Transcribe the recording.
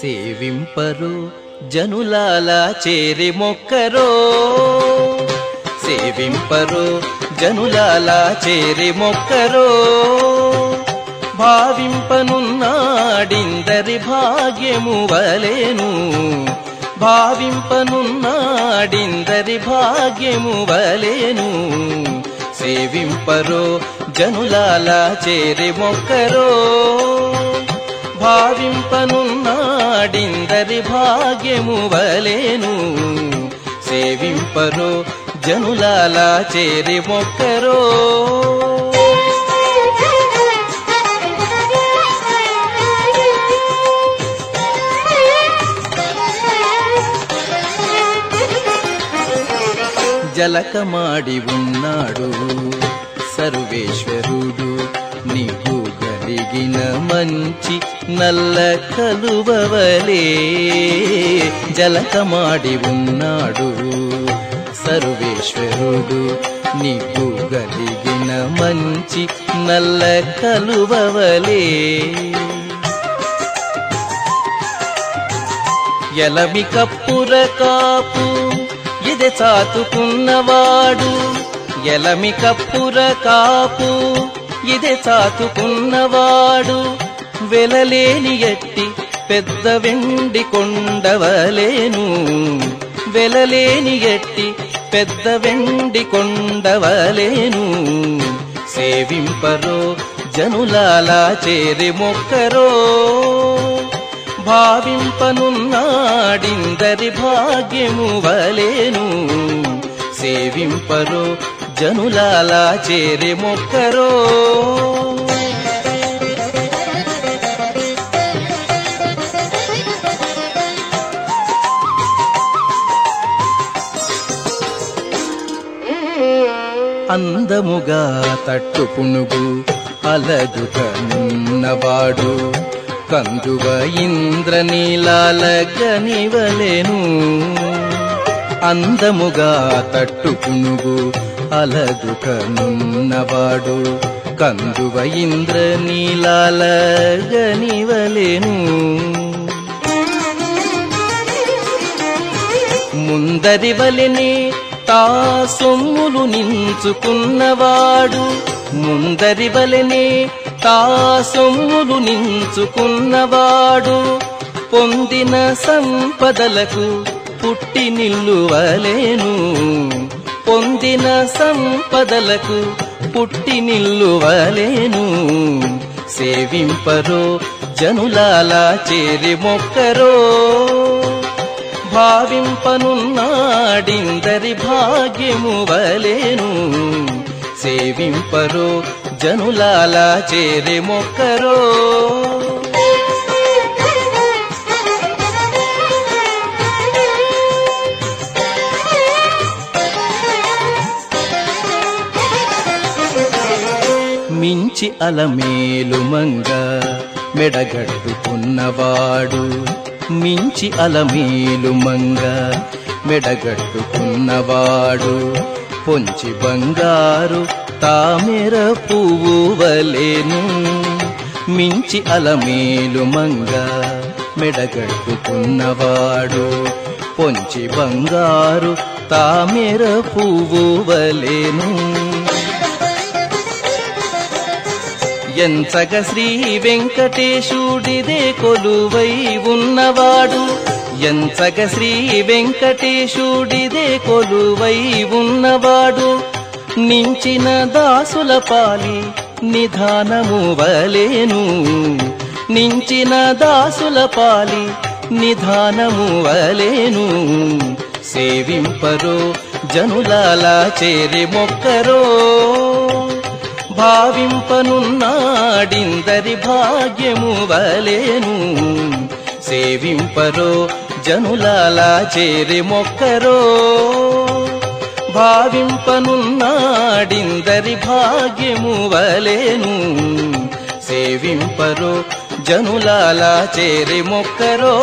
సేవింపరు జనులాలా చేరి మొక్కరో. సేవింపరు జనులాలా చేరి మొక్కరో. భావింపనున్నాడిందరి భాగ్యము వలేను. భావింపనున్నాడిందరి భాగ్యము వలేను. సేవింపరో జనులాలా చేరి మొక్కరో. భావింపనున్నాడిందరి భాగ్యము వలేను. సేవింపరో జనులాలా చేరి మొక్కరో. జలకమాడి ఉన్నాడు సర్వేశ్వరుడు. నీకు కలిగిన మంచి నల్ల కలువవలే. జలకమాడి ఉన్నాడు సర్వేశ్వరుడు. నీకు కలిగిన మంచి నల్ల కలువవలే. ఎలమి కప్పుర కాపు ఇది చాతుకున్నవాడు ఎలమి కప్పుర కాపు ఇదే చాచుకున్నవాడు వెలలేని ఎట్టి పెద్ద వెండి కొండవలేను. వెలలేని ఎట్టి పెద్ద వెండి కొండవలేను. సేవింపరో జనులాలా చేరి మొక్కరో. భావింపనున్నాడిందరి భాగ్యము వలేను. సేవింపరో జనులాలా చేరి మొక్కరో. అందముగా తట్టు పునుగు అలదుకనున్నవాడు కందువ ఇంద్రనీలాల కనివలేను అందముగా తట్టుకునుగు. అలదు కనున్నవాడు. కందువ ఇంద్రనీలాల గనివలెను. ముందరి వలిని తా సొమ్ములు నించుకున్నవాడు. ముందరి వలిని తా సొమ్ములు నించుకున్నవాడు. పొందిన సంపదలకు పుట్టి నిల్లువలేను. పొందిన సంపదలకు పుట్టి నిల్లువలేను. సేవింపరో జనులాలా చేరి మొక్కరో. భావింపనున్నాడిందరి భాగ్యము వలేను. సేవింపరో జనులాలా చేరి మొక్కరో. మించి అలమేలు మంగ మెడగట్టుకున్నవాడు మించి అలమేలు మంగ మెడగట్టుకున్నవాడు పొంచి బంగారు తామెర పువ్వు వలేను మించి అలమేలు మంగ మెడగట్టుకున్నవాడు పొంచి బంగారు తామెర పువ్వు వలేను ఎంచగ శ్రీ వెంకటేశుడిదే కొలువై ఉన్నవాడు. ఎంచగ శ్రీ వెంకటేశుడిదే కొలువై ఉన్నవాడు. నించిన దాసుల పాలి నిధానము వలేను. నించిన దాసుల పాలి నిధానము వలేను. సేవింపరో జనులాలా చేరి మొక్కరో. భావింపనున్నాడిందరి భాగ్యము వలేను. సేవింపరో జనులాలా చేరి మొక్కరో. భావింపనున్నాడిందరి భాగ్యము వలేను. సేవింపరో జనులాలా చేరి మొక్కరో.